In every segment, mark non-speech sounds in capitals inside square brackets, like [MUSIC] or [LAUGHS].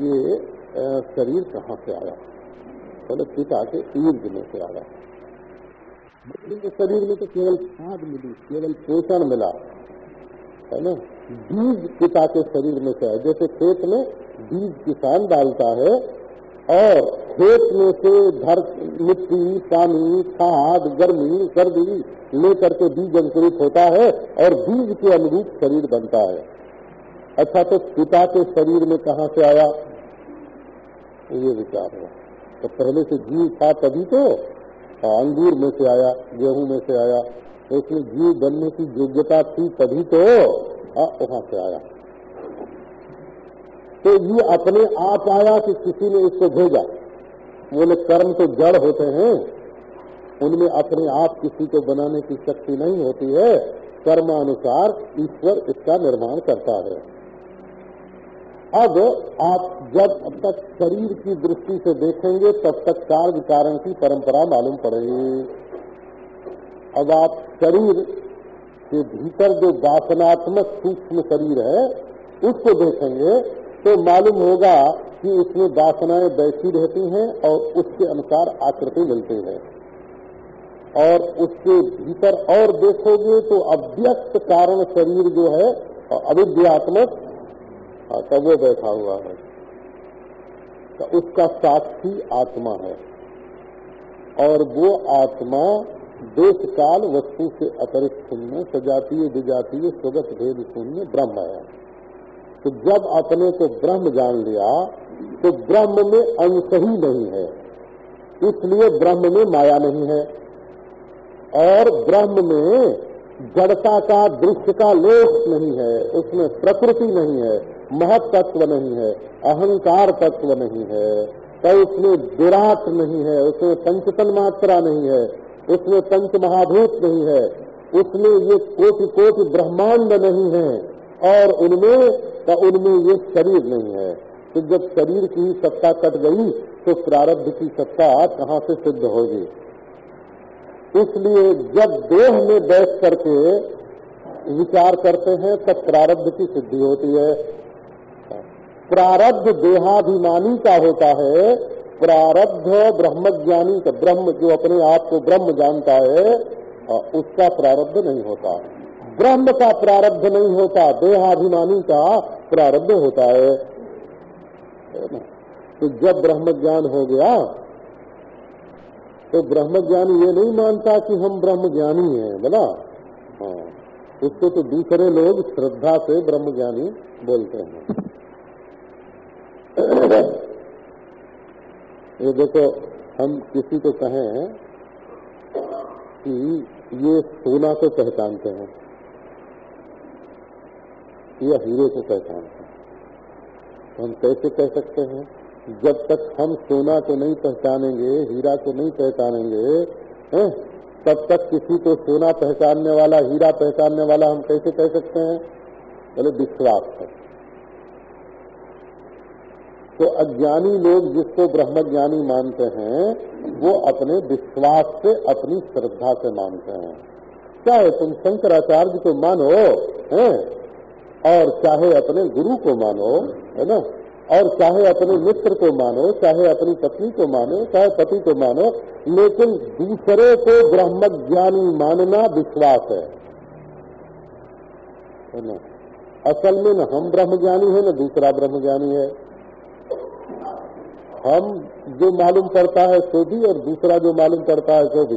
ये शरीर कहाँ से आया? बोले पिता के ईर्द में से आया। के शरीर में तो केवल खाद मिली, केवल पोषण मिला। है ना? बीज पिता के शरीर में से है जैसे खेत में बीज किसान डालता है और खेत में से धर, मिट्टी, पानी, खाद, गर्मी, सर्दी लेकर के बीज अंकुरित होता है और बीज के अनुरूप शरीर बनता है। अच्छा तो पिता के शरीर में कहाँ से आया? ये विचार हुआ। तो पहले से जीव था तभी तो अंगूर में से आया, गेहूँ में से आया। तो उसमें जीव बनने की योग्यता थी तभी तो वहाँ से आया। तो ये अपने आप आया कि किसी ने इसको भेजा। बोले कर्म तो जड़ होते हैं। उनमें अपने आप किसी को बनाने की शक्ति नहीं होती है। कर्मानुसार ईश्वर इसका निर्माण करता है। अब आप जब अब तक शरीर की दृष्टि से देखेंगे, तब तक कार्य कारण की परंपरा मालूम पड़ेगी। अब आप शरीर के भीतर जो वासनात्मक सूक्ष्म शरीर है, उसको देखेंगे तो मालूम होगा कि उसमें वासनाएँ बैठी रहती हैं और उसके अनुसार आकृति मिलती है। और उसके भीतर और देखोगे तो अव्यक्त कारण शरीर जो है, अविद्यात्मक तब वो बैठा हुआ है। तो उसका साक्षी आत्मा है। और वो आत्मा देश काल वस्तु से अतिरिक्त शून्य, सजातीय, विजातीय, स्वगत भेद शून्य, ब्रह्म है। तो जब अपने को ब्रह्म जान लिया तो ब्रह्म में अंश ही नहीं है। इसलिए ब्रह्म में माया नहीं है। और ब्रह्म में जड़ता का, दृश्य का लोक नहीं है। उसमें प्रकृति नहीं है। महत तत्व नहीं है, अहंकार तत्व नहीं है तो उसमें विराट नहीं है, उसमें पंचतन मात्रा नहीं है, उसमें पंच महाभूत नहीं है, उसमें ये कोटि कोटि ब्रह्मांड नहीं है, और उनमें तो उनमें ये शरीर नहीं है। तो जब शरीर की सत्ता कट गई तो प्रारब्ध की सत्ता कहाँ से सिद्ध होगी? इसलिए जब देह में बैठ करके विचार करते हैं, तब प्रारब्ध की सिद्धि होती है। प्रारब्ध देहाभिमानी का होता है। प्रारब्ध ब्रह्मज्ञानी का, ब्रह्म जो अपने आप को ब्रह्म जानता है उसका प्रारब्ध नहीं होता। ब्रह्म का प्रारब्ध नहीं होता, देहाभिमानी का प्रारब्ध होता है। तो जब ब्रह्म ज्ञान हो गया तो ब्रह्म ज्ञानी ये नहीं मानता कि हम ब्रह्म ज्ञानी हैं, बोला? हाँ। उसको तो दूसरे लोग श्रद्धा से ब्रह्म ज्ञानी बोलते हैं। ये देखो, हम किसी को कहें कि ये सोना को पहचानते हैं, ये हीरे को पहचानते हैं। तो हम कैसे कह सकते हैं? जब तक हम सोना को नहीं पहचानेंगे, हीरा को नहीं पहचानेंगे, हैं? तब तक किसी को सोना पहचानने वाला, हीरा पहचानने वाला हम कैसे कह सकते हैं? बोले, विश्वास है तो अज्ञानी लोग जिसको ब्रह्म ज्ञानी मानते हैं, वो अपने विश्वास से, अपनी श्रद्धा से मानते हैं। चाहे तुम शंकराचार्य को मानो, है? और चाहे अपने गुरु को मानो, है ना? और चाहे अपने मित्र को मानो, चाहे अपनी पत्नी को मानो, चाहे पति को मानो, लेकिन दूसरे को ब्रह्म ज्ञानी मानना विश्वास है। ना? असल में न हम ब्रह्म ज्ञानी है, न दूसरा ब्रह्म ज्ञानी है। हम जो मालूम करता है सो भी और दूसरा जो मालूम करता है सो भी।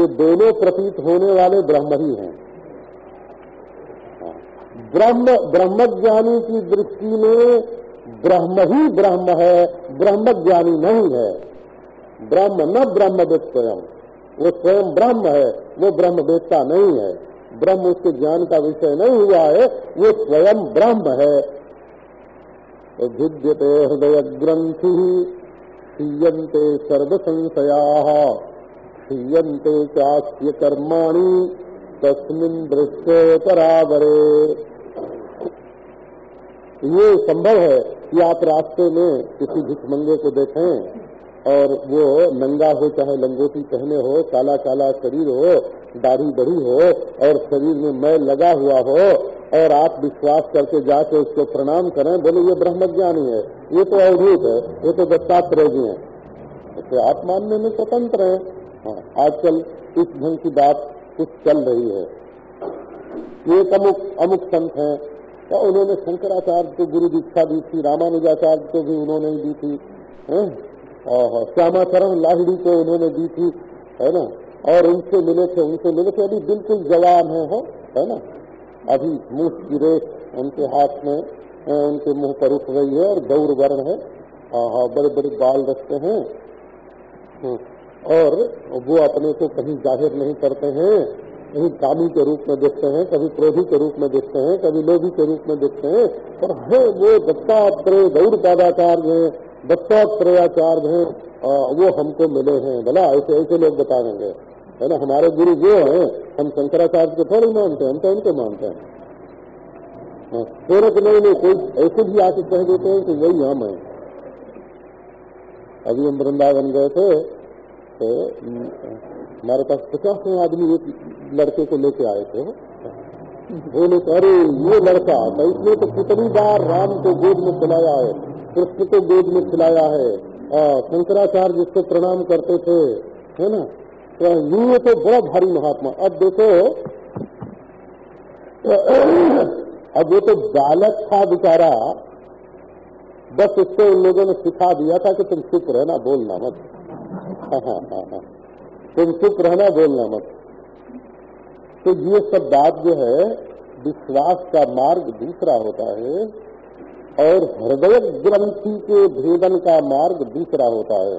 ये दोनों प्रतीत होने वाले ब्रह्म ही हैं। ब्रह्म, ब्रह्मज्ञानी की दृष्टि में ब्रह्म ही ब्रह्म है ब्रह्म ज्ञानी नहीं है। ब्रह्म न ब्रह्म स्वयं वो स्वयं ब्रह्म है, वो ब्रह्म वेदता नहीं है। ब्रह्म उसके ज्ञान का विषय नहीं हुआ है, वो स्वयं ब्रह्म है। भिद्यते हृदय ग्रंथि क्षीयते सर्व संशया क्षीयते चास्य कर्माणि तस्मिन दृष्टे परावरे ये संभव है कि आप रास्ते में किसी भिक्षमंगे को देखें। और वो नंगा हो चाहे लंगोटी पहने हो काला काला शरीर हो दाढ़ी बढ़ी हो और शरीर में मैल लगा हुआ हो और आप विश्वास करके जाके उसको प्रणाम करें बोले ये ब्रह्म ज्ञानी है ये तो अवधूत है ये तो दत्तात्रेय जी है। तो आप मानने में स्वतंत्र है। हाँ, आजकल इस ढंग की बात कुछ चल रही है। एक अमुक अमुक संत है। तो उन्होंने शंकराचार्य को गुरु दीक्षा दी थी रामानुजाचार्य को भी उन्होंने दी थी। और श्यामाचरण लाहिड़ी को उन्होंने दी थी, है ना? और उनसे मिले थे, उनसे मिले थे, अभी बिल्कुल जवान है, हो, है ना? अभी मुँह की रेख उनके हाथ में उनके मुँह पर उठ रही है और गौर वर्ण है। हाँ बड़े बड़े बाल रखते हैं। और वो अपने को कहीं ज़ाहिर नहीं करते हैं। कहीं कामी के रूप में देखते हैं कभी क्रोधी के रूप में देखते हैं कभी लोभी के रूप में देखते हैं। और है वो दत्तात्रेय गौर, पादाचार्य हैं दत्तात्रेयाचार्य हैं वो हमको मिले हैं। भला, ऐसे ऐसे लोग बता देंगे। है ना, हमारे गुरु जो हैं, हम शंकराचार्य को थोड़ी मानते हैं, हम तो उनको मानते हैं। थोड़े तो नहीं नहीं, कोई ऐसे भी आके कह देते हैं कि वही हम हैं। अभी हम वृंदावन गए थे तो हमारे पास पचास आदमी एक लड़के को लेके आए थे। बोले, अरे, ये लड़का तो इसने तो कितनी बार राम को गोद में खिलाया है, कृष्ण को गोद में खिलाया है शंकराचार्य जिसको प्रणाम करते थे, है ना? तो ये तो बड़ा भारी महात्मा। अब देखो, अब ये तो बालक था बेचारा। बस उसको उन लोगों ने सिखा दिया था कि तुम चुप रहना, बोलना मत। [LAUGHS] तुम चुप रहना, बोलना मत। तो ये सब बात जो है, विश्वास का मार्ग दूसरा होता है और हृदय ग्रंथि के भेदन का मार्ग दूसरा होता है।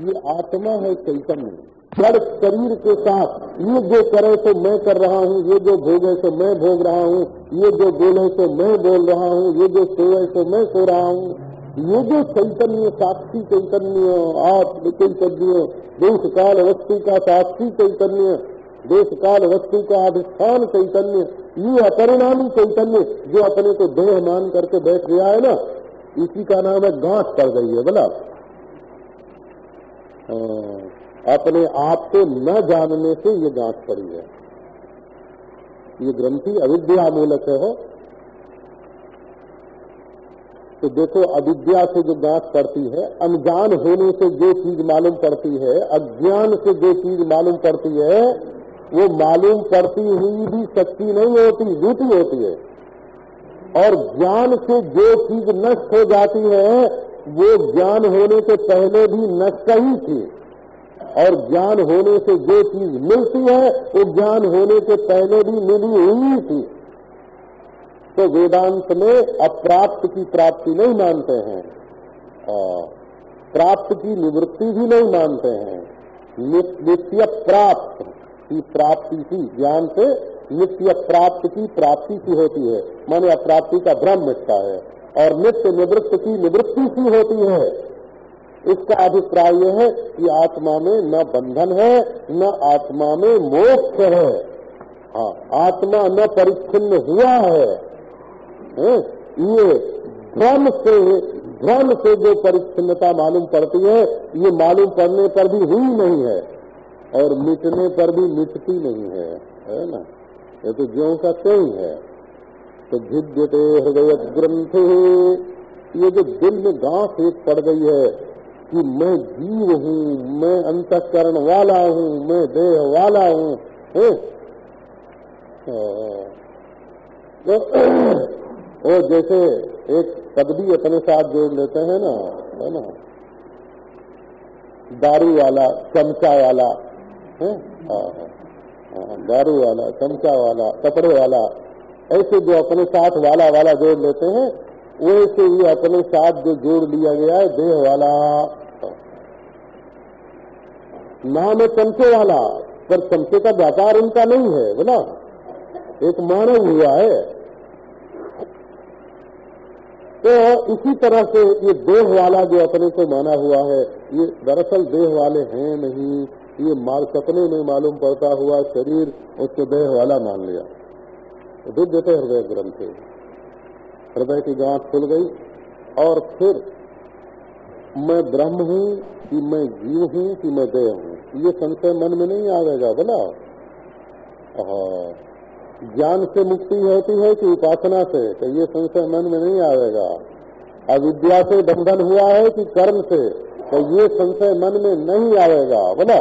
ये आत्मा है चैतन्य। जड़ शरीर के साथ, ये जो करे तो मैं कर रहा हूँ, ये जो भोगे तो मैं भोग रहा हूँ, ये जो बोले तो मैं बोल रहा हूँ, ये जो सोए तो मैं सो रहा हूँ। ये जो चैतन्य, साक्षी चैतन्य, आत्म चैतन्य देश काल वस्तु का साक्षी चैतन्य देश काल वस्तु का अधिष्ठान चैतन्य, ये अपरिणामी चैतन्य जो अपने को देह मान करके बैठ गया है ना, इसी का नाम है गांठ पड़ गई है, बोला। अपने आप को न जानने से ये गांठ पड़ी है। ये ग्रंथि अविद्या मूलक है। तो देखो, अविद्या से जो गांठ पड़ती है, अनजान होने से जो चीज़ मालूम पड़ती है, अज्ञान से जो चीज़ मालूम पड़ती है वो मालूम करती हुई भी शक्ति नहीं होती, झूठी होती है। और ज्ञान से जो चीज़ नष्ट हो जाती है, वो ज्ञान होने से पहले भी नष्ट ही थी। और ज्ञान होने से जो चीज़ मिलती है, वो ज्ञान होने से पहले भी मिली हुई थी। तो वेदांत में अप्राप्त की प्राप्ति नहीं मानते हैं। प्राप्त की निवृत्ति भी नहीं मानते हैं। नित्य प्राप्त। की प्राप्ति की ज्ञान से नित्य प्राप्त की प्राप्ति की होती है। माने अप्राप्ति का भ्रम मिटता है और नित्य निवृत्त की निवृत्ति की होती है। इसका अभिप्राय यह है कि आत्मा में न बंधन है न आत्मा में मोक्ष है। हाँ आत्मा न परिच्छिन्न हुआ है, है? ये भ्रम से भ्रम से जो परिच्छिन्नता मालूम पड़ती है ये मालूम पड़ने पर भी हुई नहीं है। और मिटने पर भी मिटती नहीं है है ना? ये तो ज्यो का त्यों है तो भिद्यते हृदय ग्रंथ, ये जो दिल में गांस एक पड़ गई है कि मैं जीव हूँ, मैं अंतकरण वाला हूँ, मैं देह वाला हूँ तो वो जैसे एक पदवी अपने साथ जोड़ लेते हैं ना, है ना? दारू वाला, चमचा वाला हाँ, हाँ, दारू वाला चमचा वाला कपड़े वाला ऐसे जो अपने साथ वाला वाला जोड़ लेते हैं वैसे ही अपने साथ जो जोड़ लिया गया है देह वाला। नाम है चमचे वाला पर चमचे का व्यापार उनका नहीं है बोला एक मानव हुआ है। तो इसी तरह से ये देह वाला जो अपने को माना हुआ है ये दरअसल देह वाले हैं नहीं। ये माल सपने में मालूम पड़ता हुआ शरीर उसको देह वाला मान लिया। तो डूब देते हृदय ग्रंथ हृदय की गांठ खुल गई और फिर मैं ब्रह्म हूँ कि मैं जीव हूँ कि मैं देह हूँ। ये संशय मन में नहीं आवेगा बोला। ज्ञान से मुक्ति होती है कि उपासना से? तो ये संशय मन में नहीं आवेगा अविद्या से बंधन हुआ है कि कर्म से? तो ये संशय मन में नहीं आवेगा बोला।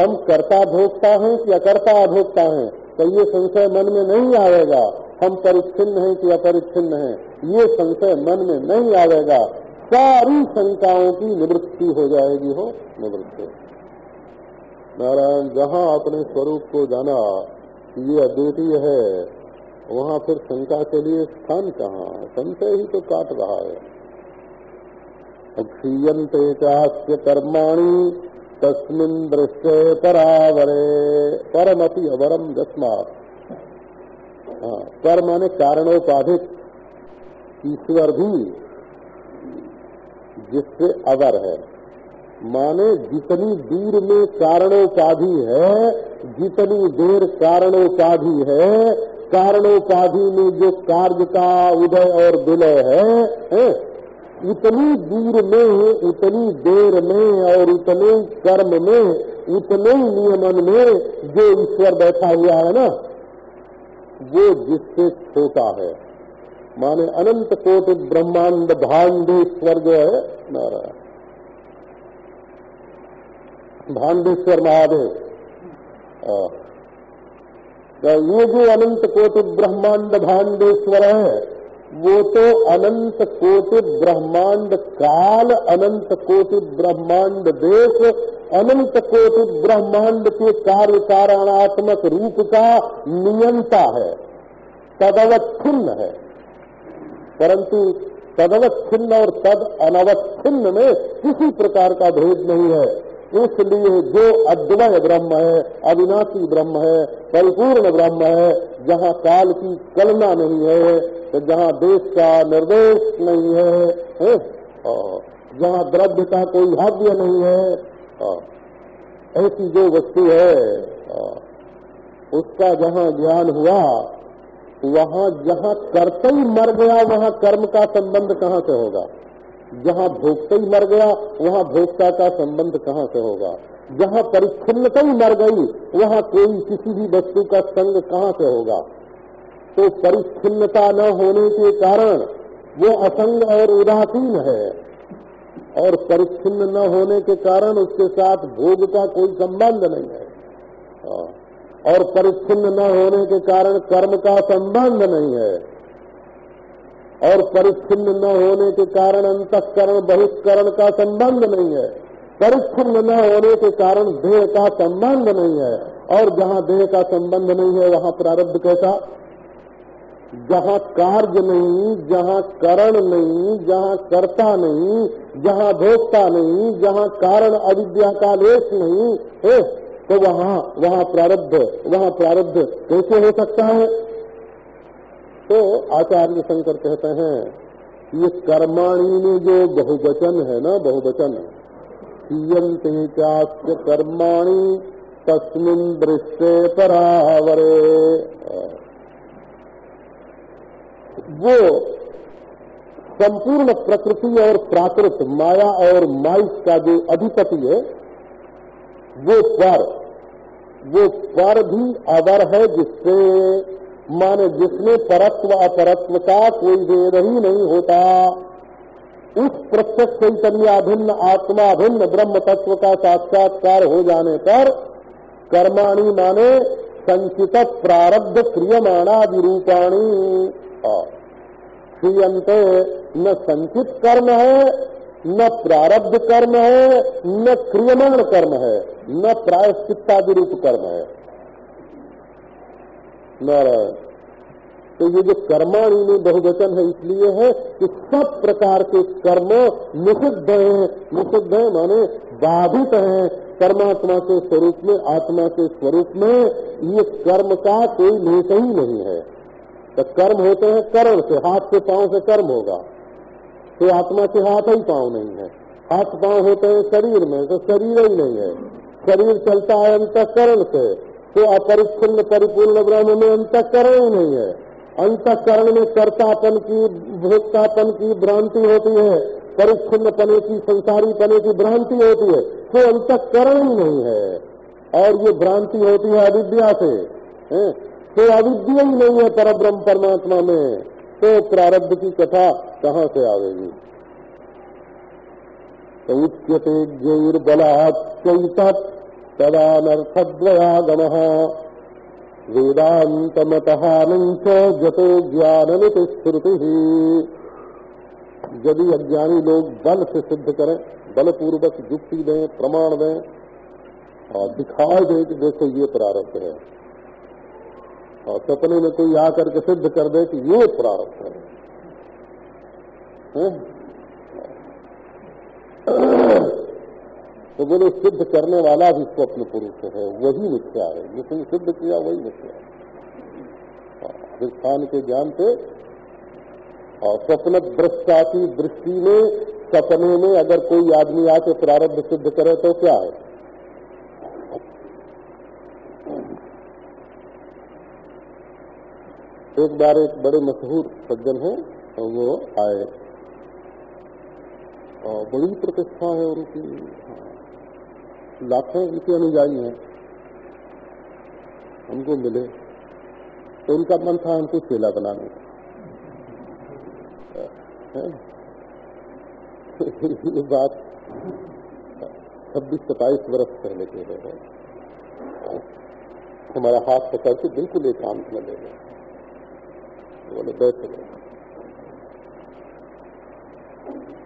हम कर्ता भोगता हैं कि अकर्ता अभोक्ता हैं तो ये संशय मन में नहीं आएगा। हम परिच्छिन्न हैं कि अपरिच्छिन्न हैं, ये संशय मन में नहीं आएगा। सारी शंकाओं की निवृत्ति हो जाएगी, हो निवृत्ति। नारायण, जहाँ अपने स्वरूप को जाना, ये अद्वितीय है। वहाँ फिर शंका के लिए स्थान कहाँ? संशय ही तो काट रहा है। क्षीयते चास्य कर्माणी तस्मिन दृश्य परावरे परमति अवरम दस्मा पर माने कारणोपाधिक ईश्वर भी जिससे अवर है। माने जितनी दूर में कारणोपाधि है जितनी देर कारणोपाधि है कारणोपाधि में जो कार्य का उदय और विलय है, है उतनी दूर में उतनी देर में और उतने कर्म में, उतने नियमन में जो ईश्वर बैठा हुआ है ना, वो जिससे छोटा है। माने अनंत कोटि ब्रह्मांड भांडेश्वर जो है भांडेश्वर महादेव। तो ये जो अनंत कोटि ब्रह्मांड भांडेश्वर है वो तो अनंत कोटि ब्रह्मांड काल, अनंत कोटि ब्रह्मांड देश, अनंत कोटि ब्रह्मांड के कार्य कारणात्मक रूप का नियंता है तदवच्छिन्न है। परंतु तदवच्छिन्न और तद अनवच्छिन्न में किसी प्रकार का भेद नहीं है। इसलिए जो अद्वय ब्रह्म है, अविनाशी ब्रह्म है, परिपूर्ण ब्रह्म है, जहाँ काल की कलना नहीं है तो जहाँ देश का निर्देश नहीं है? जहाँ द्रव्य का कोई भाग्य नहीं है ऐसी जो वस्तु है उसका जहाँ ज्ञान हुआ, वहाँ जहाँ करते ही मर गया, वहाँ कर्म का संबंध कहाँ से होगा जहाँ भोगते ही मर गया, वहाँ भोक्ता का संबंध कहाँ से होगा? जहाँ परिच्छिन्नता ही मर गई, वहाँ कोई किसी भी वस्तु का संग कहाँ से होगा? तो परिच्छिन्नता न होने के कारण वो असंग और उदासीन है। और परिच्छिन्न न होने के कारण उसके साथ भोग का कोई संबंध नहीं है। हाँ। और परिच्छिन्न न होने के कारण कर्म का संबंध नहीं है। और परिच्छिन्न न होने के कारण अंतकरण, बहिष्करण का संबंध नहीं है। परिच्छिन्न न होने के कारण देह का संबंध नहीं है। और जहाँ देह का संबंध नहीं है, वहाँ प्रारब्ध कैसा? जहाँ कार्य नहीं, जहाँ करण नहीं, जहाँ कर्ता नहीं, जहाँ भोक्ता नहीं, जहाँ कारण अविद्या का लेश नहीं है तो वहाँ वहाँ प्रारब्ध वहाँ प्रारब्ध कैसे हो सकता है? तो आचार्य शंकर कहते हैं, ये कर्माणी में जो बहुवचन है ना, बहुवचन कियंते चास्य कर्माणी तस्मिन दृश्य परावरे। वो संपूर्ण प्रकृति और प्राकृत माया और माइक का जो अधिपति है, वो पर वो पर भी अवर है जिससे माने जिसमें परत्व अपरत्व का कोई भेद ही नहीं होता। उस प्रत्यक्ष चैतन्याभिन्न आत्माभिन्न ब्रह्म तत्व का साक्षात्कार हो जाने पर कर्माणी माने संचित प्रारब्ध क्रियमाणादि रूपाणी क्रियंते न संचित कर्म है, न प्रारब्ध कर्म है, न क्रियमाण कर्म है, न प्रायश्चित्तादि रूप कर्म है। नारायण। तो ये जो कर्माणी में बहुवचन है, इसलिए है कि सब प्रकार के कर्म निषिद्ध हैं, निषिद्ध है, माने बाधित हैं। परमात्मा के स्वरूप में, आत्मा के स्वरूप में ये कर्म का कोई लेस ही नहीं है। तो कर्म होते हैं करण से, हाथ से पाँव से कर्म होगा। तो आत्मा के हाथ ही पाँव नहीं है। हाथ पाँव होते हैं शरीर में तो शरीर ही नहीं है। शरीर चलता है अंतकरण से। तो अपरिच्छिन्न परिपूर्ण ब्रह्म में अंतकरण ही नहीं है। अंतकरण में कर्तापन की, भोक्तापन की भ्रांति होती है। परिच्छिन्न पने की संसारी पने की भ्रांति होती है। तो अंतकरण ही नहीं है। और ये भ्रांति होती है अविद्या से। है? तो अविद्या ही नहीं है पर ब्रह्म परमात्मा में। तो प्रारब्ध की कथा कहाँ से आवेगी? तो उच्यते जैर्बलाच्यत तदानर्थद्वयागम। वेदांतमतहानंच जतो ज्ञानमित श्रुति यदि अज्ञानी लोग बल से सिद्ध करें बलपूर्वक युक्ति दें प्रमाण दें और दिखाई दे कि देखो ये प्रारब्ध है। और सपने में कोई आकर के सिद्ध कर दे कि ये प्रारब्ध है, है? तो बोले, सिद्ध करने वाला भी स्वप्न पुरुष है, वही मिथ्या है। जिसने सिद्ध किया, वही मिथ्या है। अधिष्ठान के ज्ञान से और स्वप्न दृष्टा की दृष्टि में, सपने में अगर कोई आदमी आके प्रारब्ध सिद्ध करे तो क्या है? एक बार एक बड़े मशहूर सज्जन है तो वो आए। और बड़ी प्रतिष्ठा है उनकी। लाखों उनके अनुयायी हैं। हमको मिले। तो उनका मन था हमको चेला बनाने का। ये बात छब्बीस सताईस वर्ष पहले के है। हमारा हाथ पकड़ के बिल्कुल एकांत में ले गए। बोले, बैठ गए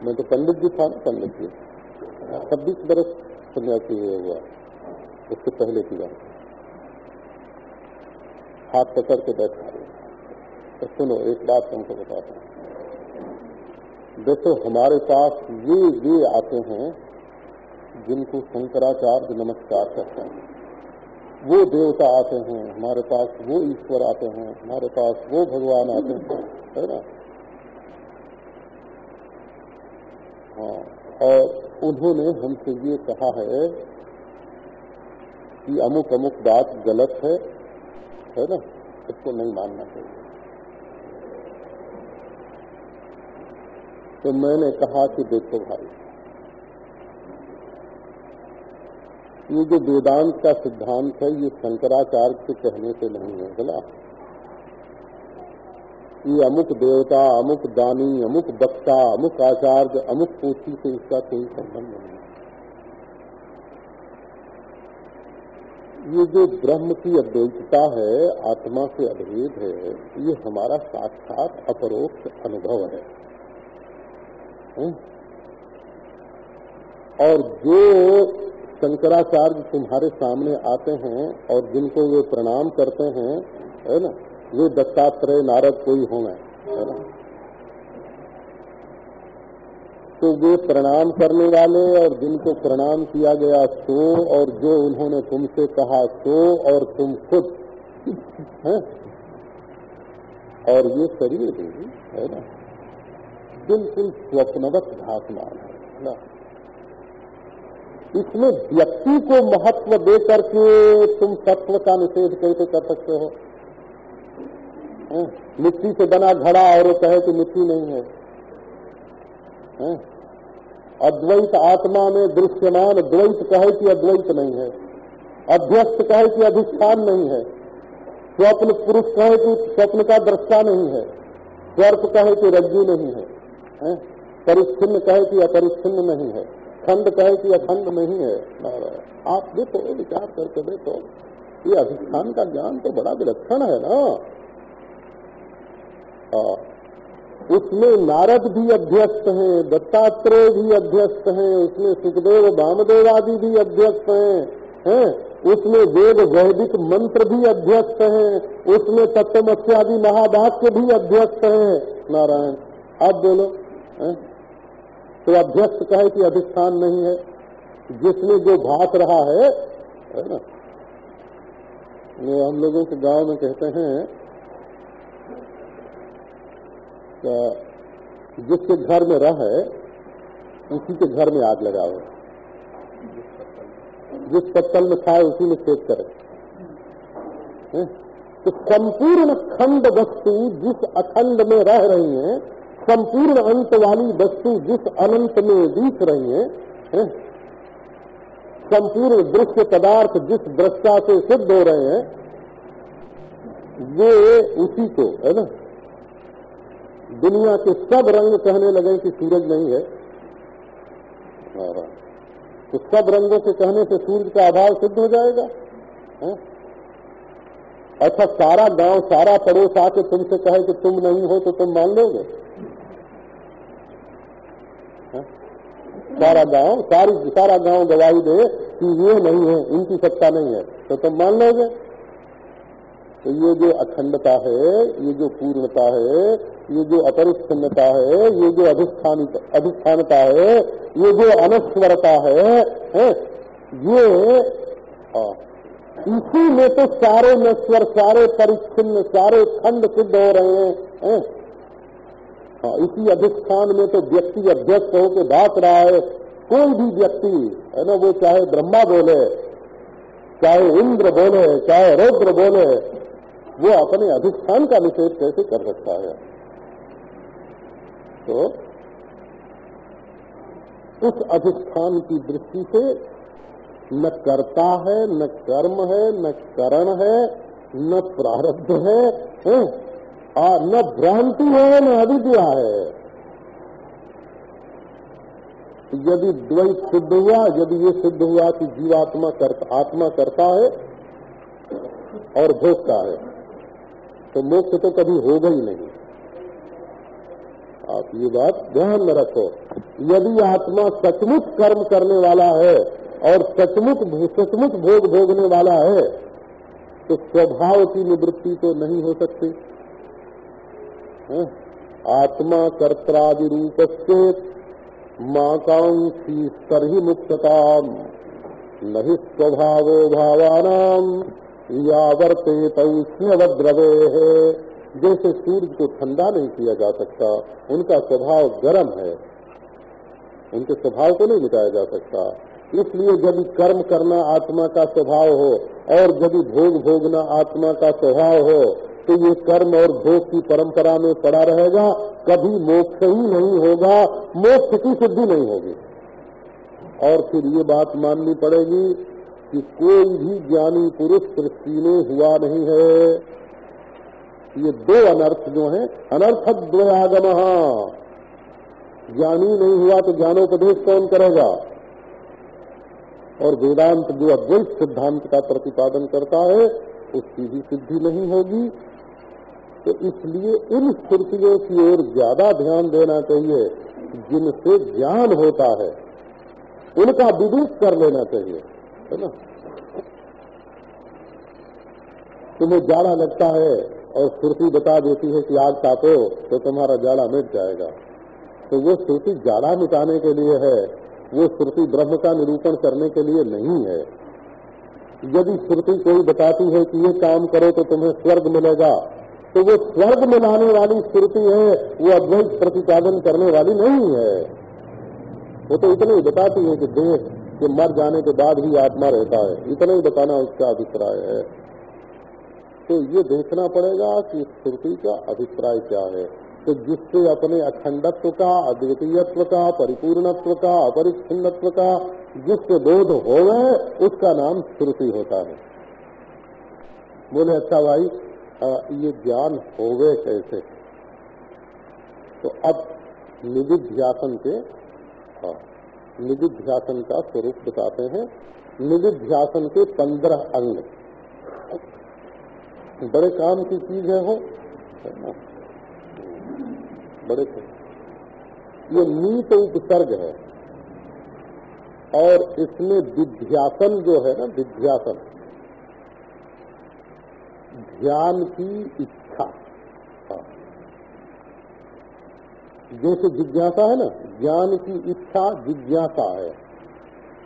मैं तो पंडित जी था पंडित जी। छब्बीस वर्ष सन्यासी हुए हुआ उससे पहले की बात। हाथ पकड़ के बैठा रहे तो सुनो, एक बात तुमको बताता हूँ देखो, हमारे पास ये वे आते हैं, जिनको शंकराचार्य नमस्कार करते हैं। वो देवता आते हैं, हमारे पास वो ईश्वर आते हैं, हमारे पास वो भगवान आते हैं, है ना? हाँ और उन्होंने हमसे ये कहा है कि अमुक अमुक बात गलत है है ना? इसको नहीं मानना चाहिए। तो मैंने कहा कि देखो भाई, ये जो वेदांत का सिद्धांत है, ये शंकराचार्य के कहने से नहीं है बोला ये अमुक देवता, अमुक दानी, अमुक वक्ता, अमुक आचार्य, अमुक पोथी से इसका कोई संबंध नहीं। ये जो ब्रह्म की अद्वैतता है, आत्मा से अभेद है, ये हमारा साक्षात अपरोक्ष अनुभव है? और जो शंकराचार्य तुम्हारे सामने आते हैं और जिनको वे प्रणाम करते हैं, है ना? वे दत्तात्रेय नारद कोई होंगे है ना? तो वे प्रणाम करने वाले और जिनको प्रणाम किया गया सो और जो उन्होंने तुमसे कहा सो और तुम खुद, है? और ये शरीर है ना? बिल्कुल स्वप्नवत भाषमान है ना? इसमें व्यक्ति को महत्व दे करके तुम तत्व का निषेध कैसे कर सकते हो? मिट्टी से बना घड़ा और कहे कि मिट्टी नहीं है, है? अद्वैत आत्मा में दृश्यमान द्वैत कहे कि अद्वैत नहीं है। अध्यस्त कहे कि अधिष्ठान नहीं है। स्वप्न पुरुष कहे कि स्वप्न का दृष्टा नहीं है। स्वर्प कहे कि रज्जु नहीं है। परिच्छिन्न कहे कि अपरिच्छिन्न नहीं है। खंड कहे कि अखंड नहीं है। आप देखो विचार करके देखो ये अधिष्ठान का ज्ञान तो बड़ा विलक्षण है ना। उसमें नारद भी अध्यस्त हैं, दत्तात्रेय भी अध्यस्त हैं, उसमें सुखदेव वामदेव आदि भी अध्यस्त हैं हैं? उसमें वेद वैदिक मंत्र भी अध्यस्त हैं, उसमें तत्वमस्यादि महावाक्य भी अध्यस्त हैं। नारायण, आप बोलो तो अध्यक्ष कहे कि अधिष्ठान नहीं है। जिसमें जो भात रहा है है ना? हम लोगों के गाँव में कहते हैं जिसके घर में रह है उसी के घर में आग लगाओ। जिस पत्तल में खाए उसी में सेक करे। तो संपूर्ण खंड वस्तु जिस अखंड में रह रही है संपूर्ण अंत वाली वस्तु जिस अनंत में दिख रही है, संपूर्ण दृश्य पदार्थ जिस दृष्टा से सिद्ध हो रहे हैं ये उसी को है ना? दुनिया के सब रंग कहने लगे कि सूरज नहीं है। तो सब रंगों के कहने से सूरज का अभाव सिद्ध हो जाएगा, है? अच्छा सारा गाँव, सारा पड़ोस आके तुमसे कहे कि तुम नहीं हो तो तुम मान लोगे? सारा गाँव, सारी, सारा गाँव गवाही दे कि ये नहीं है, इनकी सत्ता नहीं है तो तुम मान लोगे? ये जो अखंडता है ये जो पूर्णता है ये जो अपरिच्छिन्नता है ये जो अधिष्ठान अधिष्ठानता है ये जो अनस्वरता है, है ये हाँ इसी में तो सारे नश्वर सारे परिच्छिन्न सारे खंड सिद्ध हो रहे हैं है? हाँ इसी अधिष्ठान में तो व्यक्ति अध्यक्ष होकर बात रहा है कोई भी व्यक्ति है ना वो चाहे ब्रह्मा बोले चाहे इंद्र बोले चाहे रुद्र बोले वो अपने अधिष्ठान का निषेध कैसे कर सकता है तो उस अधिष्ठान की दृष्टि से न करता है न कर्म है न करण है न प्रारब्ध है? आ, न भ्रांति है न अविद्या है यदि द्वैत सिद्ध हुआ यदि ये सिद्ध हुआ कि जीवात्मा करता आत्मा करता है और भोगता है तो मोक्ष तो कभी होगा ही नहीं। आप ये बात ध्यान में रखो। यदि आत्मा सचमुच कर्म करने वाला है और सचमुच सचमुच भोग भोगने वाला है तो स्वभाव की निवृत्ति तो नहीं हो सकती। आत्मा कर्त्रादि रूप से माकांक्षी सरही मुक्तता नहीं स्वभावो भावानाम। या वर्ते तौष्ण्यवद्रवे है जैसे सूर्य को ठंडा नहीं किया जा सकता, उनका स्वभाव गर्म है। उनके स्वभाव को नहीं मिटाया जा सकता। इसलिए जब कर्म करना आत्मा का स्वभाव हो, और जब भोग भोगना आत्मा का स्वभाव हो तो ये कर्म और भोग की परंपरा में पड़ा रहेगा, कभी मोक्ष ही नहीं होगा, मोक्ष की सिद्धि नहीं होगी। और फिर ये बात माननी पड़ेगी कि कोई भी ज्ञानी पुरुष सृष्टि में हुआ नहीं है। ये दो अनर्थ जो हैं अनर्थ द्वयागम ज्ञानी नहीं हुआ तो ज्ञानोपदेश कौन करेगा? और वेदांत जो अद्वैत सिद्धांत का प्रतिपादन करता है, उसकी भी सिद्धि नहीं होगी। तो इसलिए इन स्थितियों की ओर ज़्यादा ध्यान देना चाहिए, जिनसे ज्ञान होता है। उनका विवेक कर लेना चाहिए। है ना? तुम्हें जाड़ा लगता है और श्रुति बता देती है कि आग तापो तो तुम्हारा जाड़ा मिट जाएगा। तो वो श्रुति जाड़ा मिटाने के लिए है, वो श्रुति ब्रह्म का निरूपण करने के लिए नहीं है। यदि श्रुति कोई बताती है कि ये काम करो तो तुम्हें स्वर्ग मिलेगा। तो वो स्वर्ग मिलाने वाली श्रुति है, वो अद्वैत प्रतिपादन करने वाली नहीं है। वो तो इतने बताती है कि देह के मर जाने के बाद ही आत्मा रहता है। इतना ही बताना उसका अभिप्राय है। तो ये देखना पड़ेगा कि श्रुति का अभिप्राय क्या है। तो जिससे अपने अखंडत्व का अद्वितीयत्व का परिपूर्णत्व का अपरिच्छिन्नत्व का जिससे बोध हो गए उसका नाम श्रुति होता है। बोले अच्छा भाई आ, ये ज्ञान हो गए कैसे? तो अब निधिध्यासन के हाँ, निधिध्यासन का स्वरूप बताते हैं। निधिध्यासन के पंद्रह अंग। बड़े काम की चीज़ है बड़े ये नीत उपसर्ग है। और इसमें विध्यासन जो है ना, विध्यासन। ध्यान की इच्छा हाँ। जैसे जिज्ञासा है ना, ज्ञान की इच्छा जिज्ञासा है।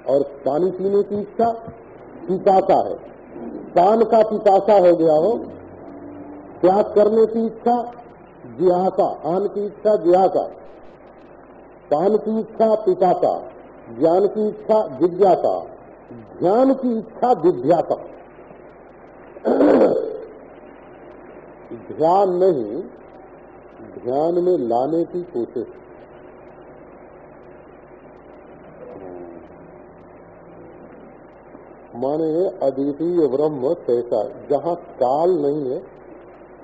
और पानी पीने की इच्छा पितासा है। पान का पितासा हो गया हो, त्याग करने की इच्छा जिहासा, आन की इच्छा जिहासा। पान की इच्छा पितासा, ज्ञान की इच्छा जिज्ञासा, ज्ञान की इच्छा विध्यासा [CLEARS THROAT] ध्यान नहीं ध्यान में लाने की कोशिश। माने अद्वितीय ब्रह्म कैसा जहाँ काल नहीं है,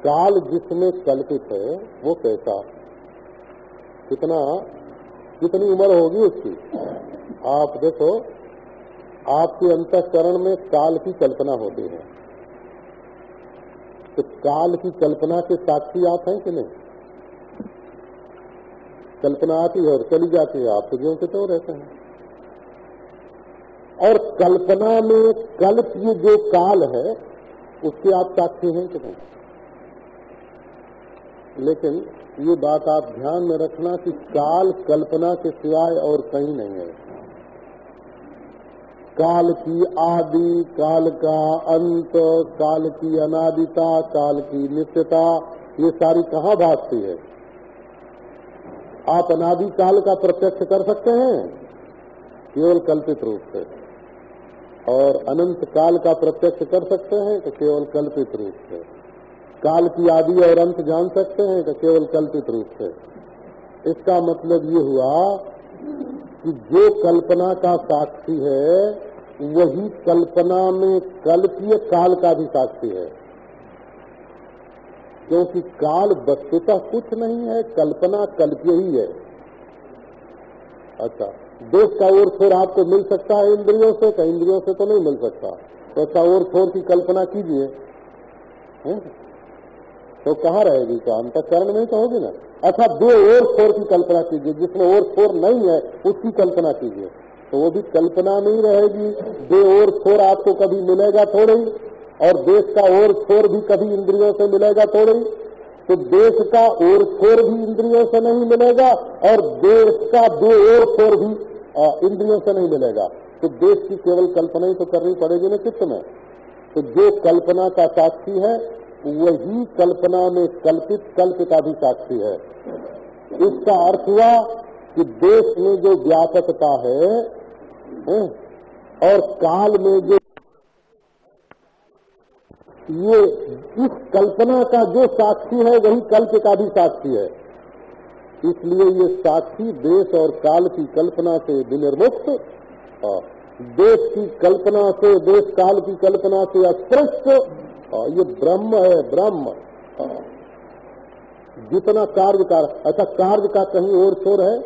काल जिसमें कल्पित है, वो कैसा कितना, कितनी उम्र होगी उसकी? आप देखो, आपके अंतकरण में काल की कल्पना होती है। तो काल की कल्पना के साक्षी आप हैं कि नहीं? कल्पना आती है और चली जाती है, आप तो जो के तो रहते हैं। और कल्पना में कल्प ये जो काल है उसके आप साक्षी हैं कि नहीं? लेकिन ये बात आप ध्यान में रखना कि काल कल्पना के सिवाय और कहीं नहीं है। काल की आदि, काल का अंत, काल की अनादिता, काल की नित्यता, ये सारी कहाँ भागती है? आप अनादि काल का प्रत्यक्ष कर सकते हैं। केवल कल्पित रूप से। और अनंत काल का प्रत्यक्ष कर सकते हैं तो केवल कल्पित रूप से। काल की आदि और अंत जान सकते हैं तो केवल कल्पित रूप से। इसका मतलब ये हुआ कि जो कल्पना का साक्षी है, वही कल्पना में कल्पीय काल का भी साक्षी है। क्योंकि काल वस्तुतः कुछ नहीं है, कल्पना कल्प्य ही है। अच्छा देश का ओर छोर आपको मिल सकता है इंद्रियों से तो इंद्रियों से तो नहीं मिल सकता। तो अच्छा और छोर की कल्पना कीजिए। तो कहाँ रहेगी क्या अंतकरण में तो होगी ना। अच्छा दो और छोर की कल्पना कीजिए, जिसमें और छोर नहीं है, उसकी कल्पना कीजिए। तो वो भी कल्पना नहीं रहेगी। दो और छोर आपको कभी मिलेगा थोड़े और देश का और छोर भी कभी इंद्रियों से मिलेगा थोड़े तो देश का और छोर भी इंद्रियों से नहीं मिलेगा और देश का दो और छोर भी इंद्रियों से नहीं मिलेगा। तो देश की केवल कल्पना ही तो करनी पड़ेगी ना चित्त में तो जो कल्पना का साक्षी है, वही कल्पना में कल्पित कल्प का भी साक्षी है। इसका अर्थ हुआ कि देश में जो व्यापकता है, और काल में जो ये इस कल्पना का जो साक्षी है वही कल्प का भी साक्षी है इसलिए ये साक्षी देश और काल की कल्पना से विनिर्मुक्त देश की कल्पना से देश काल की कल्पना से अस्पृष्ट ये ब्रह्म है ब्रह्म जितना कार्य कार अच्छा कार्य का कहीं और छोर है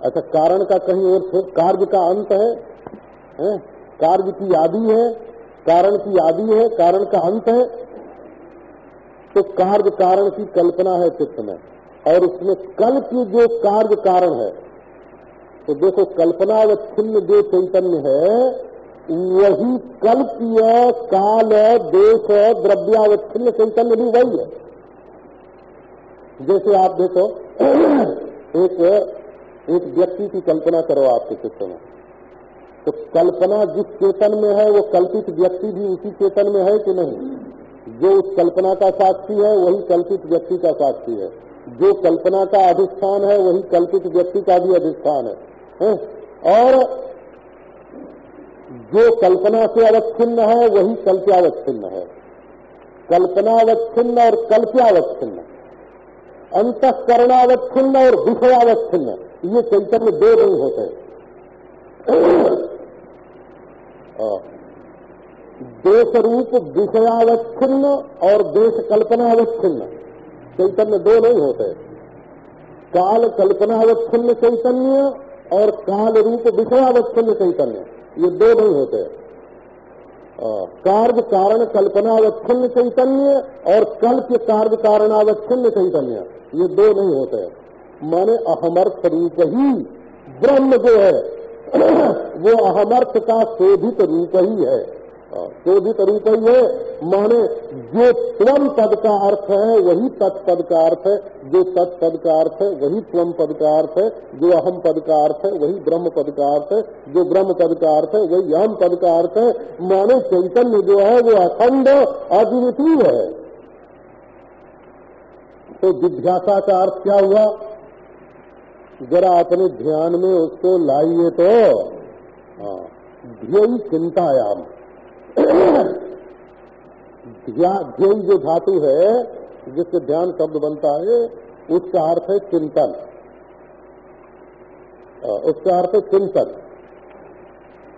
अच्छा कारण का कहीं और छोर कार्य का अंत है, है? कार्य की आदि है कारण की आदि है, कारण का अंत है तो कार्य कारण की कल्पना है चित्त में। और उसमें कल की जो कार्य कारण है तो देखो कल्पना व छिन्न जो चैतन्य है, वही कल्पीय काल देश द्रव्यावच्छिन्न चैतन्य भी वही है। जैसे आप देखो, एक एक व्यक्ति की कल्पना करो आपके चित्र में। तो कल्पना जिस चेतन में है, वो कल्पित व्यक्ति भी उसी चेतन में है कि नहीं? जो उस कल्पना का साक्षी है, वही कल्पित व्यक्ति का साक्षी है। जो कल्पना का अधिष्ठान है, वही कल्पित व्यक्ति का भी अधिष्ठान है? और जो कल्पना से अवच्छिन्न है, वही कल्प्यावच्छिन्न है। कल्पनावच्छिन्न और कल्प्यावच्छिन्न। अंतकरणावच्छिन्न और विषयावच्छिन्न। ये चैतन्य दो नहीं होते। देश रूप विषयावच्छिन्न और देश कल्पनावच्छिन्न चैतन्य दो नहीं होते। काल कल्पनावच्छिन्न चैतन्य और काल रूप विषयावच्छिन्न चैतन्य। ये दो नहीं होते। कार्य कारण कल्पनावच्छिन्न चैतन्य और कल्प कार्य कारणावच्छिन्न चैतन्य। ये दो नहीं होते। माने अहमर्थ रूप ही ब्रह्म जो है [CLEARS THROAT] वो अहमर्थ का शोधित रूप ही है। शोधित रूप ही है, माने जो स्वम पद का अर्थ है, वही तत्पद का अर्थ है, जो तत्पद का अर्थ है, वही स्वम पद का अर्थ है, जो अहम पद का अर्थ है, वही ब्रह्म पद का अर्थ है, जो ब्रह्म पद का अर्थ है, वही अहम पद का अर्थ है। माने चैतन्य जो है, वो अखंड अद्वितीय है। तो जिज्ञासा का अर्थ क्या हुआ? जरा अपने ध्यान में उसको लाइए तो हाँ ध्यय चिंतायाम। ध्यय जो धातु है, जिससे ध्यान शब्द बनता है, उसका अर्थ है चिंतन। उसका अर्थ है चिंतन।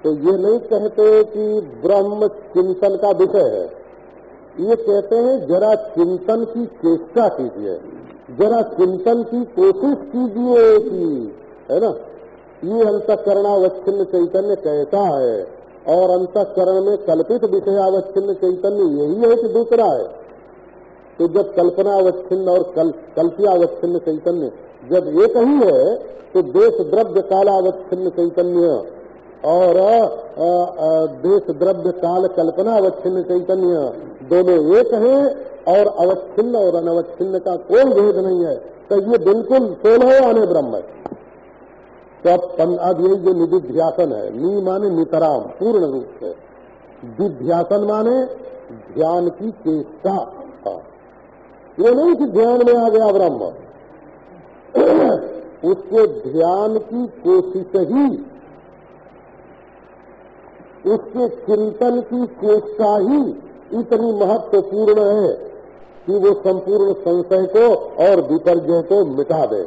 तो ये नहीं कहते कि ब्रह्म चिंतन का विषय है। ये कहते हैं जरा चिंतन की चेष्टा कीजिए। जरा चिंतन की कोशिश कीजिए कि है ना? ये अंतकरणावच्छिन्न चैतन्य कैसा है? और अंतकरण में कल्पित विषयावच्छिन्न चैतन्य यही है कि दूसरा है? तो जब कल्पनावच्छिन्न और कल, कल्पियावच्छिन्न चैतन्य जब एक ही है तो देश द्रव्य कालावच्छिन्न चैतन्य और देश द्रव्य काल कल्पना अवच्छिन्न चैतन्य दोनों एक हैं और अवच्छिन्न और अनवच्छिन्न का कोई भेद नहीं है। तो ये बिल्कुल सोलह आने ब्रह्म है। तो अब अब जो निधिध्यासन है। नी माने नितराम, पूर्ण रूप से। विध्यासन माने ध्यान की चेष्टा। ये नहीं कि ध्यान में आ गया ब्रह्म। [CLEARS THROAT] उसके ध्यान की कोशिश ही, उसके चिंतन की चेष्टा ही इतनी महत्वपूर्ण है। कि वो संपूर्ण संशय को और विपर्जय को मिटा दे।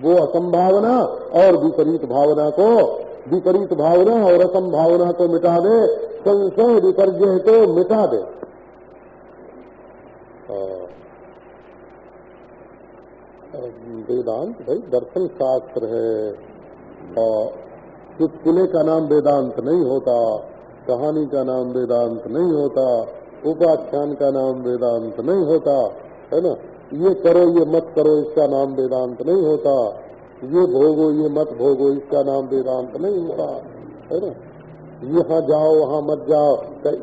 वो असंभावना और विपरीत भावना को, विपरीत भावना और असंभावना को मिटा दे, संशय विपर्जय को मिटा दे। वेदांत भाई, दर्शन शास्त्र है। चुटकुले का नाम वेदांत नहीं होता, कहानी का नाम वेदांत नहीं होता। उपाख्यान का नाम वेदांत नहीं होता, है ना? ये करो, ये मत करो, इसका नाम वेदांत नहीं होता। ये भोगो, ये मत भोगो, इसका नाम वेदांत नहीं होता, है ना? यहाँ जाओ, वहाँ मत जाओ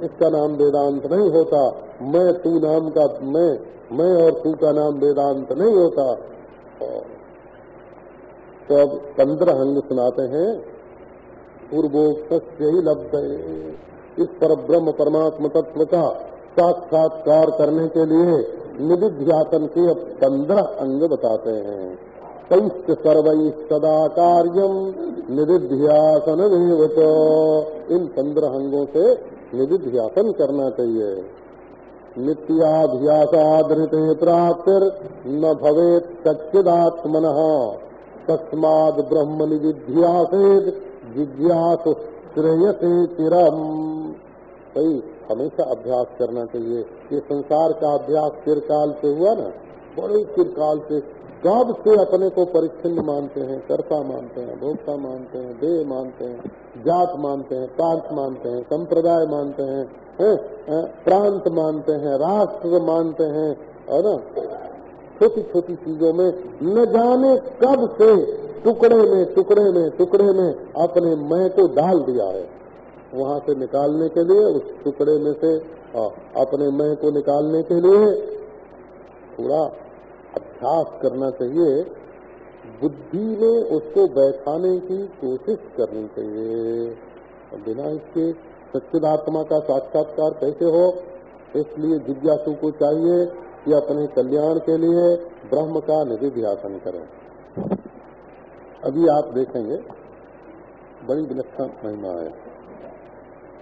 इसका नाम वेदांत नहीं होता। मैं, तू नाम का, मैं मैं और तू का नाम वेदांत नहीं होता। तो अब पंद्रह अंग सुनाते हैं। पूर्वोक्त से ही लब्ध इस पर ब्रह्म परमात्म तत्व का साक्षात्कार करने के लिए निधिध्यासन के अब पंद्रह अंग बताते हैं। कैस्त सर्व सदा कार्यम निधिध्यासन इन पंद्रह अंगों से निधिध्यासन करना चाहिए। नित्याध्यासादृत प्राप्तिर न भवे सच्चिदात्मन। तस्माद ब्रह्म निधिध्यासेद जिज्ञास श्रेयसे चिरम। हमेशा अभ्यास करना चाहिए। ये संसार का अभ्यास चिरकाल से हुआ ना बड़े चिरकाल से। कब से अपने को परिच्छिन्न मानते हैं कर्ता मानते हैं भोक्ता मानते हैं देह मानते हैं जात मानते हैं प्रांत मानते हैं संप्रदाय मानते है, प्रांत मानते हैं राष्ट्र मानते हैं और ना? छोटी छोटी चीज़ों में न जाने कब से टुकड़े में टुकड़े में टुकड़े में अपने मैं को डाल दिया है। वहाँ से निकालने के लिए उस टुकड़े में से अपने मैं को निकालने के लिए पूरा अभ्यास करना चाहिए। बुद्धि में उसको बैठाने की कोशिश करनी चाहिए। बिना इसके सच्चिदात्मा का साक्षात्कार कैसे हो? इसलिए जिज्ञासु को चाहिए कि अपने कल्याण के लिए ब्रह्म का निधि ध्यान करें। अभी आप देखेंगे, बड़ी विलक्षण महिमा है।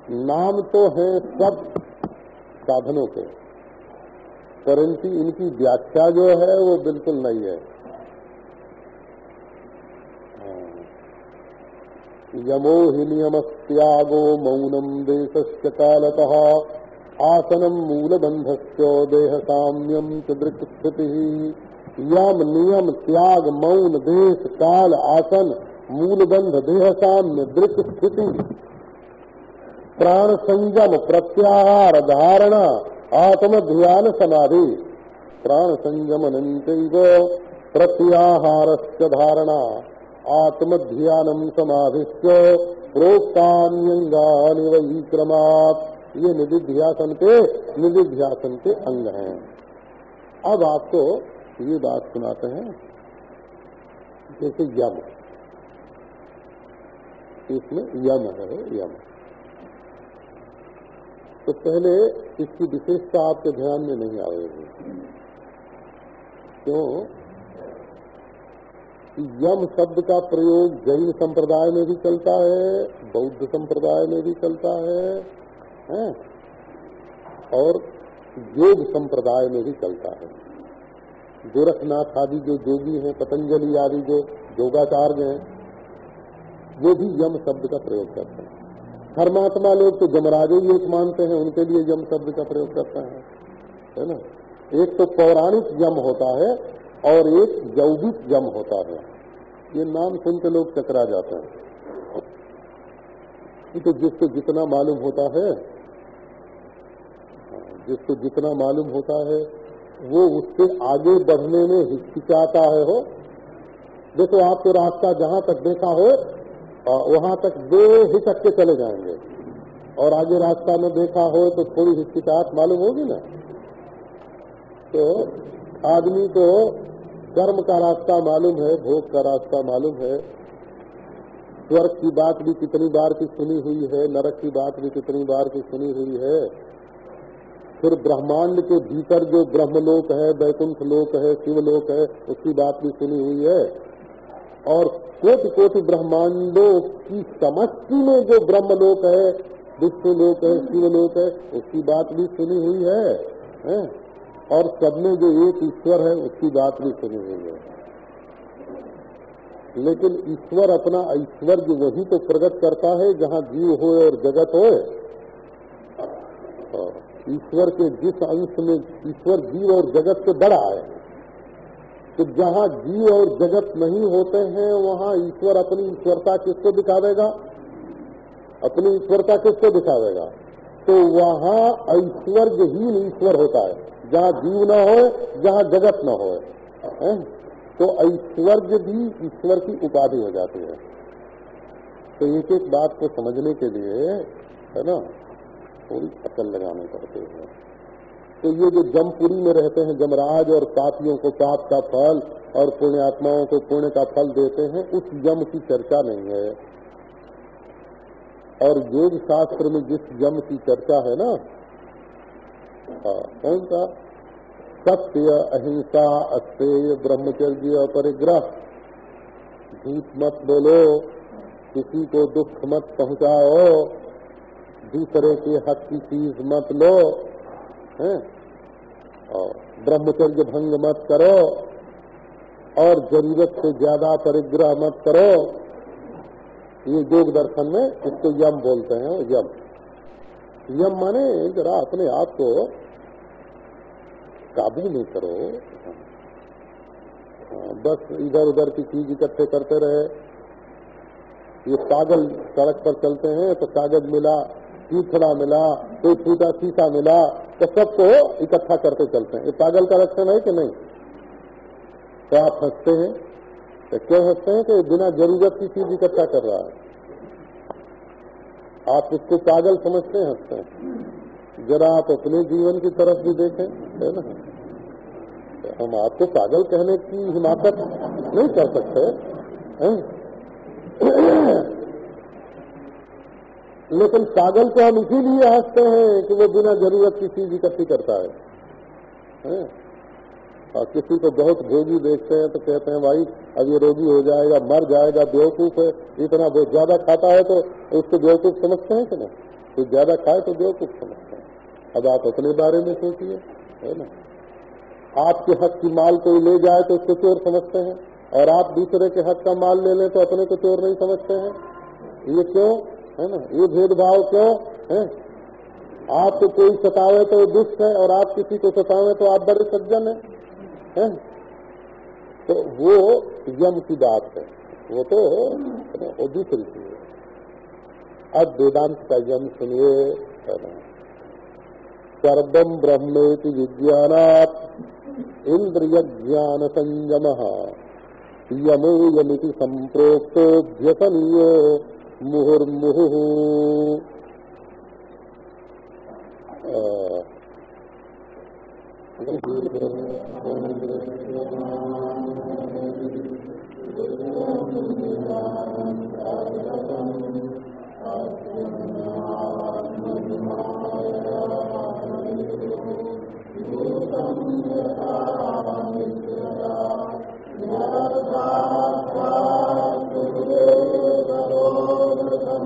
नाम तो है सब साधनों के, परंतु इनकी व्याख्या जो है वो बिल्कुल नहीं है। यमो हि नियम त्यागो मौनम देश कालत, आसनम मूलबंधस्य देह साम्यम दृक स्थिति यम नियम, त्याग, मौन, देश, काल, आसन मूलबंध देह साम्य दृक स्थिति प्राण संयम प्रत्याहार धारणा आत्म ध्यान समाधि। प्राण संयम प्रत्याहार धारणा। आत्म ध्यानम समाधि प्रोक्तान्यंगानि वही क्रमात् ये निधिध्यासन के निधिध्यासन के अंग हैं। अब आपको ये बात सुनाते हैं। जैसे यम। इसमें यम है, यम। तो पहले इसकी विशेषता आपके ध्यान में नहीं आएगी। क्यों? यम शब्द का प्रयोग जैन संप्रदाय में भी चलता है बौद्ध संप्रदाय में भी चलता है, है? और योग संप्रदाय में भी चलता है। गोरखनाथ आदि जो योगी हैं पतंजलि आदि जो योगाचार्य हैं वो भी यम शब्द का प्रयोग करते हैं। धर्मात्मा लोग तो जमराजे ही एक मानते हैं, उनके लिए यम शब्द का प्रयोग करते हैं। है ना? एक तो पौराणिक यम होता है और एक यौगिक यम होता है। ये नाम सुन के लोग चकरा जाते हैं। तो जिसको जितना मालूम होता है जिसको जितना मालूम होता है, वो उससे आगे बढ़ने में हिचकिचाता है, हो। देखो आपको रास्ता जहाँ तक देखा हो वहाँ तक दो हिचक के चले जाएँगे। और आगे रास्ता में देखा हो तो थोड़ी हिचकिचाहट मालूम होगी ना? तो आदमी को कर्म का रास्ता मालूम है, भोग का रास्ता मालूम है। स्वर्ग की बात भी कितनी बार की सुनी हुई है, नरक की बात भी कितनी बार की सुनी हुई है। फिर ब्रह्मांड के भीतर जो ब्रह्मलोक है, वैकुंठ लोक है, शिवलोक है, उसकी बात भी सुनी हुई है। और कोटि कोटि ब्रह्मांडों की समष्टि में जो ब्रह्मलोक है विष्णु लोक है शिवलोक है उसकी बात भी सुनी हुई है, है? और सब में जो एक ईश्वर है उसकी बात भी सुनी हुई है लेकिन ईश्वर अपना ऐश्वर्य वही तो प्रकट करता है जहाँ जीव हो और जगत हो ईश्वर के जिस अंश में ईश्वर जीव और जगत से बड़ा है तो जहाँ जीव और जगत नहीं होते हैं, वहाँ ईश्वर अपनी ईश्वरता किसको दिखावेगा? अपनी ईश्वरता किसको दिखावेगा? तो वहाँ ऐश्वर्यहीन ईश्वर होता है। जहाँ जीव न हो जहाँ जगत न हो? तो ऐश्वर्य भी ईश्वर की उपाधि हो जाती है। तो एक एक बात को समझने के लिए, है ना थोड़ी अकल लगाने पड़ते हैं। तो ये जो जमपुरी में रहते हैं जमराज और पापियों को पाप का फल और पुण्यात्माओं को पुण्य का फल देते हैं उस जम की चर्चा नहीं है। और योग शास्त्र में जिस जम की चर्चा है ना हाँ, कौन सा? सत्य अहिंसा अस्तेय ब्रह्मचर्य परिग्रह झूठ मत बोलो किसी को दुख मत पहुंचाओ दूसरे के हक की चीज़ मत लो। ब्रह्मचर्य भंग मत करो और ज़रूरत से ज़्यादा परिग्रह मत करो। ये योग दर्शन में इसको यम बोलते हैं, यम। यम माने जरा अपने आप को काबू नहीं करो। बस इधर उधर की चीज़ इकट्ठे करते रहे। ये कागज़ सड़क पर चलते हैं तो कागज़ मिला कीचड़ा मिला, कोई टूटा शीशा मिला तो सबको इकट्ठा करते चलते हैं। ये पागल का लक्षण है कि नहीं? तो आप हँसते हैं तो क्यों हँसते हैं कि बिना ज़रूरत की चीज़ इकट्ठा कर रहा है? आप उसको पागल समझते हैं, हँसते हैं। जरा आप अपने जीवन की तरफ़ भी देखें, है ना? तो हम आपको पागल कहने की हिमाकत नहीं कर सकते? लेकिन पागल को हम इसीलिए हँसते हैं कि वो बिना ज़रूरत की चीज़ इकट्ठी करता है? और किसी को बहुत भोगी देखते हैं तो कहते हैं, भाई, अब ये रोगी हो जाएगा, मर जाएगा, बेवकूफ़ है, इतना बहुत ज़्यादा खाता है तो उसको बेवकूफ़ समझते हैं कि ना तो ज़्यादा खाए तो बेवकूफ़ समझते हैं। अब आप अपने बारे में सोचिए, है ना? आपके हक की माल कोई ले जाए तो उसको चोर समझते हैं, और आप दूसरे के हक का माल ले लें तो अपने को चोर नहीं समझते हैं। ये क्यों? है ना? ये भेदभाव क्यों है? आपको कोई सतावे तो दुष्ट है और आप किसी को सतावे तो आप बड़े सज्जन है, है? तो वो यम की बात है। वो तो वो दूसरी चीज़ है। अब वेदांत का यम सुनिए सर्वम ब्रह्मेति विज्ञानात इंद्रिय ज्ञान संयम यमो यमिति संप्रोक्तो व्यसनीय मुहुर्मुहु Thank you.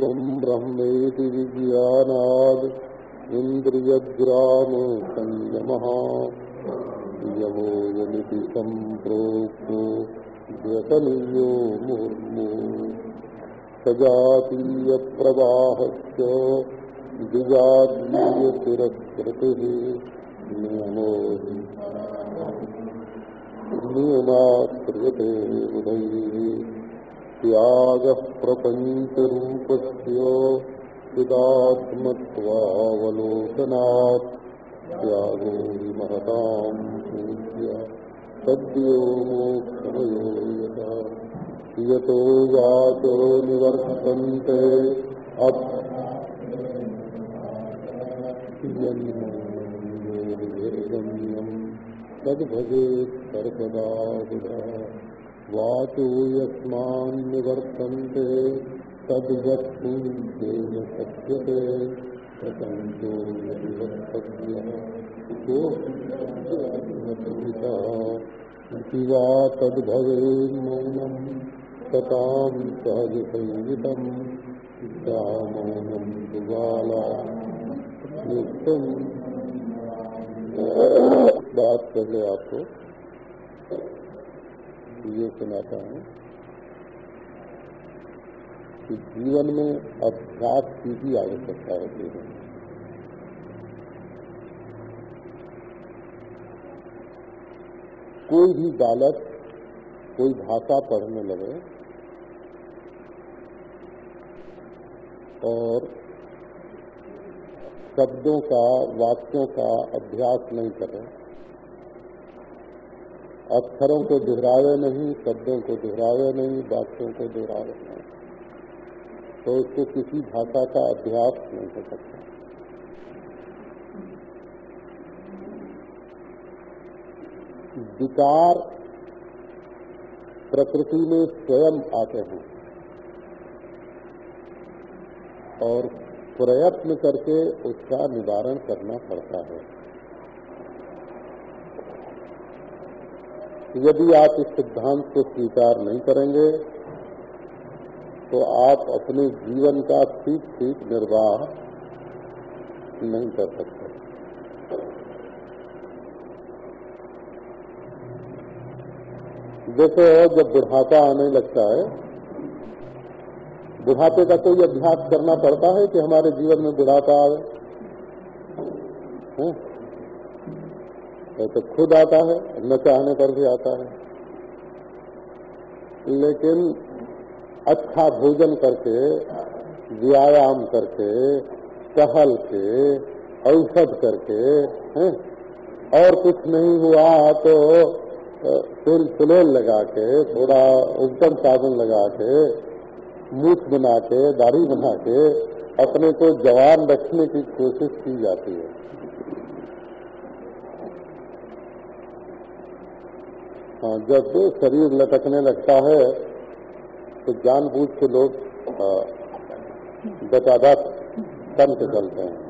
ब्रह्मेति विज्ञानाद् इन्द्रियग्रामो संयमः यमो यमिति सम्प्रोक्तो व्यसनीयो मुर्मु। सजातीयप्रवाहश्च द्विजातीयतिरस्कृतिः नियमो नियमाश्रियते बुधैः त्यागः प्रपञ्चरूपस्य चिदात्मत्वावलोकनात् त्यागो महताम् पूज्य। सद्यो मोक्षमयो यथा। यतो वाचो निवर्तन्ते तद्भजेत् सर्वदा वाचो यस्मान् निवर्तन्ते तद्वत्तेन शक्यते प्रपञ्चो यदिवक्तव्यः वा तद्भवेन्मौनम् सताम् सहजसंयुतम् मौनम् दुबाला। बात पहले आपको ये सुनाता हूँ कि जीवन में अभ्यास की भी आवश्यकता होती है। कोई भी बालक कोई भाषा पढ़ने लगे और शब्दों का, वाक्यों का अभ्यास नहीं करे अक्षरों को दोहरावे नहीं, शब्दों को दोहरावे नहीं, वाक्यों को दोहरावे नहीं। तो उसको किसी भाषा का अभ्यास नहीं हो सकता। विकार प्रकृति में स्वयं आते हैं और प्रयत्न करके उसका निवारण करना पड़ता है। यदि आप इस सिद्धांत को स्वीकार नहीं करेंगे तो आप अपने जीवन का ठीक ठीक निर्वाह नहीं कर सकते। जैसे जब बुढ़ापा आने लगता है, बुढ़ापे का कोई अभ्यास करना पड़ता है कि हमारे जीवन में बुढ़ापा आवे तो खुद आता है, न चाहने पर भी आता है लेकिन अच्छा भोजन करके, व्यायाम करके, टहल के, औषध करके, है? और कुछ नहीं हुआ तो फिर सुलेल लगा के, थोड़ा उत्तम साधन लगा के, मूछ बना के, दाढ़ी बना के, अपने को जवान रखने की कोशिश की जाती है जब शरीर लटकने लगता है तो जानबूझ के लोग बचादात कम से चलते हैं।